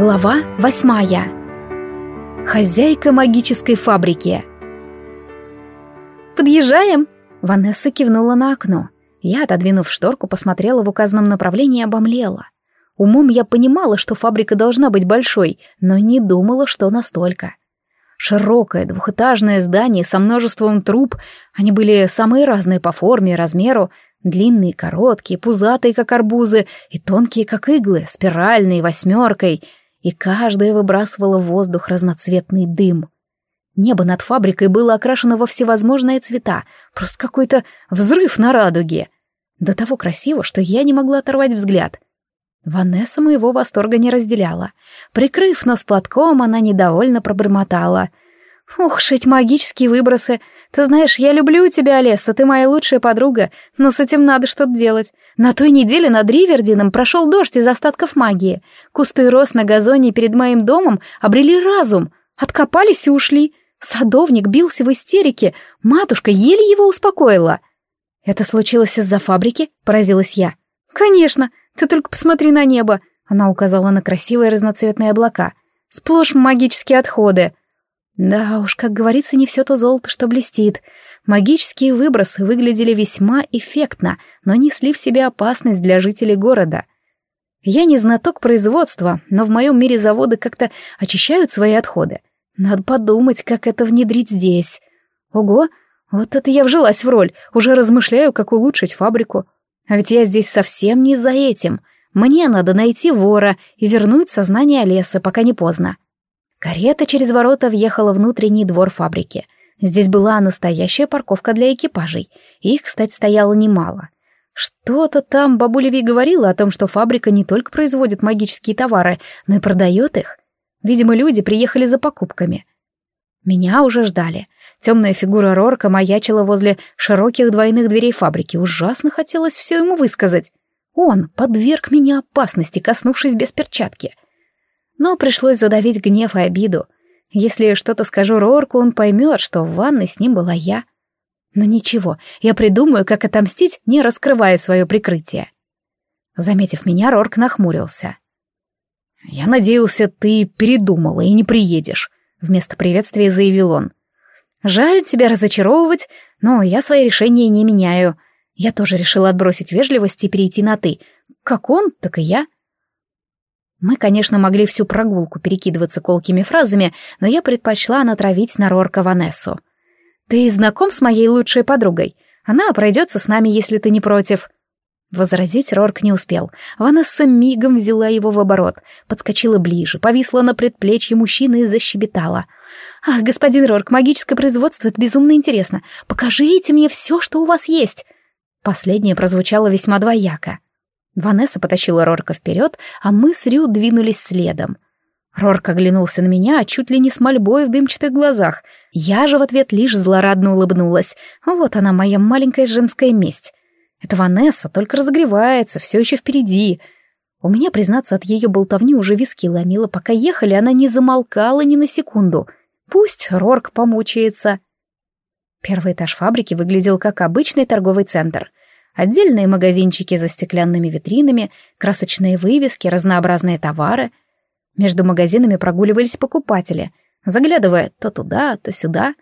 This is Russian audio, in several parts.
Глава восьмая. Хозяйка магической фабрики. «Подъезжаем!» Ванесса кивнула на окно. Я, отодвинув шторку, посмотрела в указанном направлении и обомлела. Умом я понимала, что фабрика должна быть большой, но не думала, что настолько. Широкое двухэтажное здание со множеством труб, они были самые разные по форме и размеру, длинные, короткие, пузатые, как арбузы, и тонкие, как иглы, спиральные, восьмеркой — и каждая выбрасывала в воздух разноцветный дым. Небо над фабрикой было окрашено во всевозможные цвета, просто какой-то взрыв на радуге. До того красиво, что я не могла оторвать взгляд. Ванесса моего восторга не разделяла. Прикрыв нос платком, она недовольно пробормотала. «Ух, шить магические выбросы! Ты знаешь, я люблю тебя, Олеса, ты моя лучшая подруга, но с этим надо что-то делать. На той неделе над Ривердином прошел дождь из остатков магии. Кусты роз на газоне перед моим домом обрели разум, откопались и ушли. Садовник бился в истерике, матушка еле его успокоила. «Это случилось из-за фабрики?» — поразилась я. «Конечно, ты только посмотри на небо!» Она указала на красивые разноцветные облака. «Сплошь магические отходы!» Да уж, как говорится, не все то золото, что блестит. Магические выбросы выглядели весьма эффектно, но несли в себе опасность для жителей города. Я не знаток производства, но в моем мире заводы как-то очищают свои отходы. Надо подумать, как это внедрить здесь. Ого, вот это я вжилась в роль, уже размышляю, как улучшить фабрику. А ведь я здесь совсем не за этим. Мне надо найти вора и вернуть сознание леса, пока не поздно. Карета через ворота въехала внутренний двор фабрики. Здесь была настоящая парковка для экипажей. Их, кстати, стояло немало — что-то там бабуля Ви говорила о том, что фабрика не только производит магические товары, но и продает их. Видимо, люди приехали за покупками. Меня уже ждали. Темная фигура Рорка маячила возле широких двойных дверей фабрики. Ужасно хотелось все ему высказать. Он подверг меня опасности, коснувшись без перчатки. Но пришлось задавить гнев и обиду. Если что-то скажу Рорку, он поймет, что в ванной с ним была я. Но ничего, я придумаю, как отомстить, не раскрывая свое прикрытие. Заметив меня, Рорк нахмурился. «Я надеялся, ты передумала и не приедешь», — вместо приветствия заявил он. «Жаль тебя разочаровывать, но я свои решения не меняю. Я тоже решила отбросить вежливость и перейти на «ты». Как он, так и я». Мы, конечно, могли всю прогулку перекидываться колкими фразами, но я предпочла натравить на Рорка Ванессу — «Ты знаком с моей лучшей подругой? Она пройдется с нами, если ты не против». Возразить Рорк не успел. Ванесса мигом взяла его в оборот, подскочила ближе, повисла на предплечье мужчины и защебетала. «Ах, господин Рорк, магическое производство — это безумно интересно. Покажите мне все, что у вас есть!» Последнее прозвучало весьма двояко. Ванесса потащила Рорка вперед, а мы с Рю двинулись следом. Рорк оглянулся на меня, чуть ли не с мольбой в дымчатых глазах — я же в ответ лишь злорадно улыбнулась. Вот она, моя маленькая женская месть. Это Ванесса только разогревается, все еще впереди. У меня, признаться, от ее болтовни уже виски ломило. Пока ехали, она не замолкала ни на секунду. Пусть Рорк помучается. Первый этаж фабрики выглядел как обычный торговый центр. Отдельные магазинчики за стеклянными витринами, красочные вывески, разнообразные товары. Между магазинами прогуливались покупатели — заглядывая то туда, то сюда.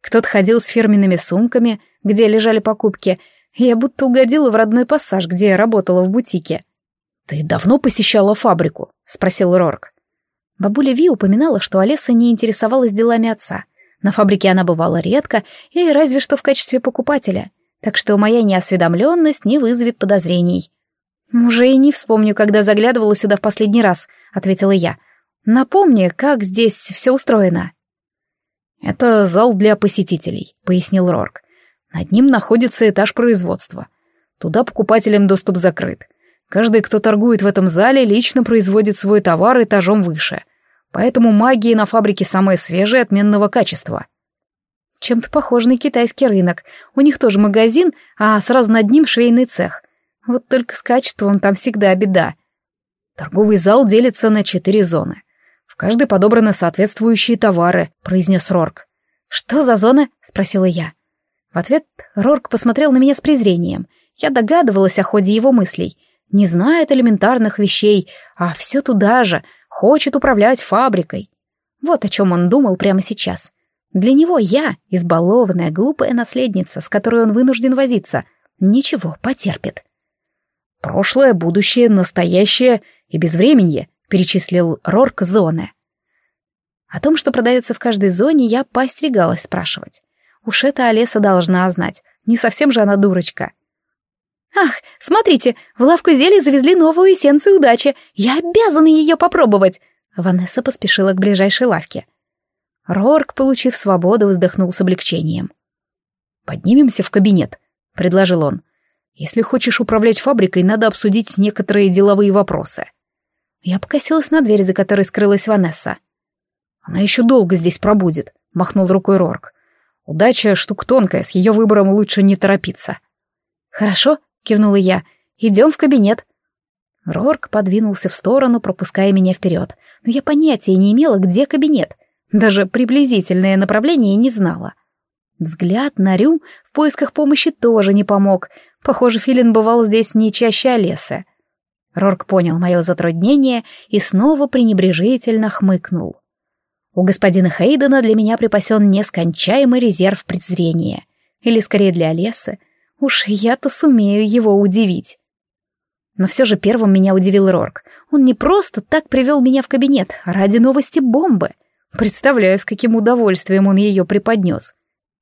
Кто-то ходил с фирменными сумками, где лежали покупки, я будто угодила в родной пассаж, где я работала в бутике. «Ты давно посещала фабрику?» — спросил Рорк. Бабуля Ви упоминала, что Олеса не интересовалась делами отца. На фабрике она бывала редко и разве что в качестве покупателя, так что моя неосведомленность не вызовет подозрений. «Уже и не вспомню, когда заглядывала сюда в последний раз», — ответила я. Напомни, как здесь все устроено. Это зал для посетителей, пояснил Рорк. Над ним находится этаж производства. Туда покупателям доступ закрыт. Каждый, кто торгует в этом зале, лично производит свой товар этажом выше. Поэтому магия на фабрике самая свежая отменного качества. Чем-то похож на китайский рынок. У них тоже магазин, а сразу над ним швейный цех. Вот только с качеством там всегда беда. Торговый зал делится на четыре зоны. В каждой подобраны соответствующие товары», — произнес Рорк. «Что за зона?» — спросила я. В ответ Рорк посмотрел на меня с презрением. Я догадывалась о ходе его мыслей. Не знает элементарных вещей, а все туда же. Хочет управлять фабрикой. Вот о чем он думал прямо сейчас. Для него я, избалованная, глупая наследница, с которой он вынужден возиться, ничего, потерпит. «Прошлое, будущее, настоящее и безвременье», — перечислил Рорк зоны. О том, что продается в каждой зоне, я поостерегалась спрашивать. Уж это Олеса должна знать, не совсем же она дурочка. «Ах, смотрите, в лавку зелий завезли новую эссенцию удачи, я обязана ее попробовать!» Ванесса поспешила к ближайшей лавке. Рорк, получив свободу, вздохнул с облегчением. «Поднимемся в кабинет», — предложил он. «Если хочешь управлять фабрикой, надо обсудить некоторые деловые вопросы». Я покосилась на дверь, за которой скрылась Ванесса. «Она еще долго здесь пробудет», — махнул рукой Рорк. «Удача — штука тонкая, с ее выбором лучше не торопиться». «Хорошо», — кивнула я. «Идем в кабинет». Рорк подвинулся в сторону, пропуская меня вперед, но я понятия не имела, где кабинет. Даже приблизительное направление не знала. Взгляд на Рю в поисках помощи тоже не помог. Похоже, Филин бывал здесь не чаще Олесы. Рорк понял мое затруднение и снова пренебрежительно хмыкнул. У господина Хейдена для меня припасен нескончаемый резерв презрения. Или скорее для Олесы. Уж я-то сумею его удивить. Но все же первым меня удивил Рорк. Он не просто так привел меня в кабинет, а ради новости бомбы. Представляю, с каким удовольствием он ее преподнес.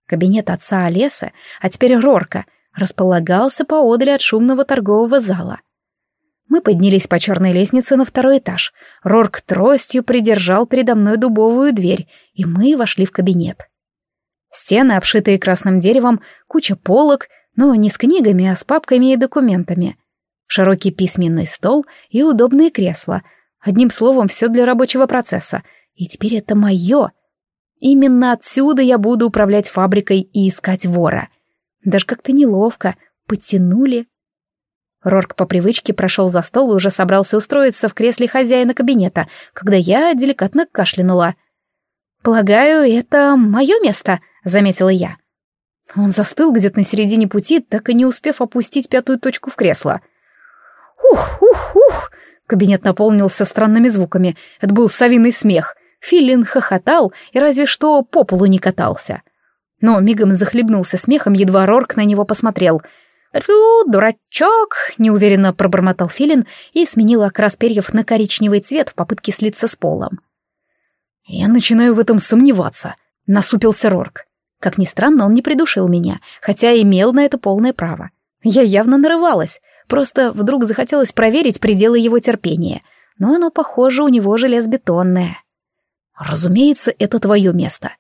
Кабинет отца Олеса, а теперь Рорка, располагался поодаль от шумного торгового зала. Мы поднялись по черной лестнице на второй этаж. Рорк тростью придержал передо мной дубовую дверь, и мы вошли в кабинет. Стены, обшитые красным деревом, куча полок, но не с книгами, а с папками и документами. Широкий письменный стол и удобные кресла. Одним словом, все для рабочего процесса. И теперь это мое. Именно отсюда я буду управлять фабрикой и искать вора. Даже как-то неловко. Подтянули, Рорк по привычке прошел за стол и уже собрался устроиться в кресле хозяина кабинета, когда я деликатно кашлянула. «Полагаю, это мое место», — заметила я. Он застыл где-то на середине пути, так и не успев опустить пятую точку в кресло. «Ух, ух, ух!» Кабинет наполнился странными звуками. Это был совиный смех. Филин хохотал и разве что по полу не катался. Но мигом захлебнулся смехом, едва Рорк на него посмотрел — «Рю, дурачок!» — неуверенно пробормотал Филин и сменил окрас перьев на коричневый цвет в попытке слиться с полом. «Я начинаю в этом сомневаться», — насупился Рорк. Как ни странно, он не придушил меня, хотя имел на это полное право. Я явно нарывалась, просто вдруг захотелось проверить пределы его терпения, но оно, похоже, у него железобетонное. «Разумеется, это твое место».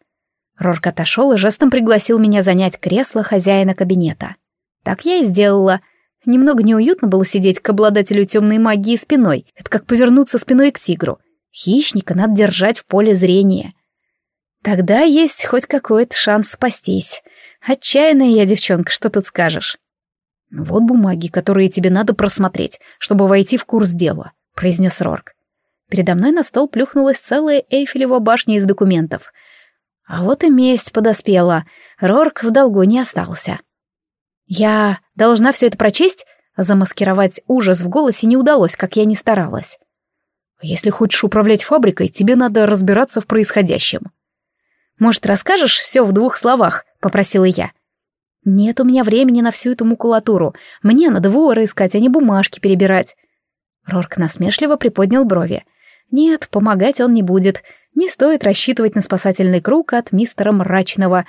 Рорк отошел и жестом пригласил меня занять кресло хозяина кабинета. Так я и сделала. Немного неуютно было сидеть к обладателю темной магии спиной. Это как повернуться спиной к тигру. Хищника надо держать в поле зрения. Тогда есть хоть какой-то шанс спастись. Отчаянная я девчонка, что тут скажешь? Вот бумаги, которые тебе надо просмотреть, чтобы войти в курс дела, произнес Рорк. Передо мной на стол плюхнулась целая Эйфелева башня из документов. А вот и месть подоспела. Рорк в долгу не остался. «Я должна все это прочесть?» Замаскировать ужас в голосе не удалось, как я ни старалась. «Если хочешь управлять фабрикой, тебе надо разбираться в происходящем». «Может, расскажешь все в двух словах?» — попросила я. «Нет у меня времени на всю эту макулатуру. Мне надо вора искать, а не бумажки перебирать». Рорк насмешливо приподнял брови. «Нет, помогать он не будет. Не стоит рассчитывать на спасательный круг от мистера Мрачного.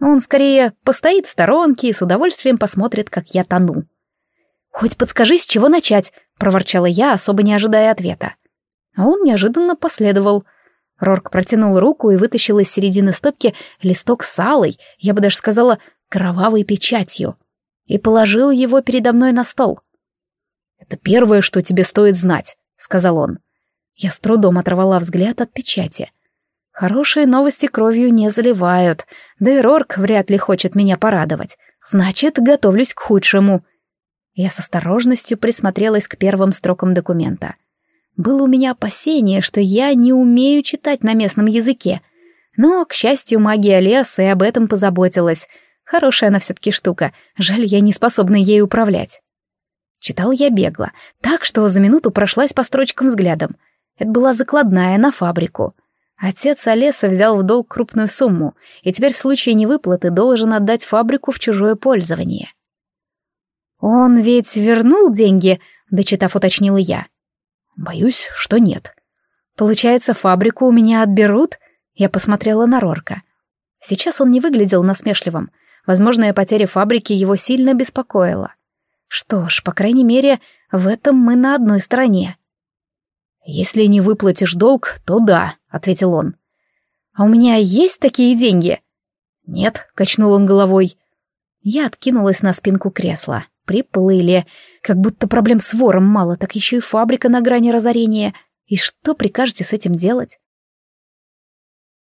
Он скорее постоит в сторонке и с удовольствием посмотрит, как я тону. «Хоть подскажи, с чего начать», — проворчала я, особо не ожидая ответа. А он неожиданно последовал. Рорк протянул руку и вытащил из середины стопки листок с алой, я бы даже сказала, кровавой печатью, и положил его передо мной на стол. «Это первое, что тебе стоит знать», — сказал он. Я с трудом оторвала взгляд от печати — Хорошие новости кровью не заливают, да и Рорк вряд ли хочет меня порадовать. Значит, готовлюсь к худшему. Я с осторожностью присмотрелась к первым строкам документа. Было у меня опасение, что я не умею читать на местном языке. Но, к счастью, магия леса и об этом позаботилась. Хорошая она все-таки штука, жаль, я не способна ей управлять. Читал я бегло, так что за минуту прошлась по строчкам взглядом. Это была закладная на фабрику. Отец Олеса взял в долг крупную сумму, и теперь в случае невыплаты должен отдать фабрику в чужое пользование. «Он ведь вернул деньги?» — дочитав, уточнила я. «Боюсь, что нет». «Получается, фабрику у меня отберут?» Я посмотрела на Рорка. Сейчас он не выглядел насмешливым. Возможная потеря фабрики его сильно беспокоила. Что ж, по крайней мере, в этом мы на одной стороне. «Если не выплатишь долг, то да», — ответил он. «А у меня есть такие деньги?» «Нет», — качнул он головой. Я откинулась на спинку кресла. Приплыли. Как будто проблем с вором мало, так еще и фабрика на грани разорения. И что прикажете с этим делать?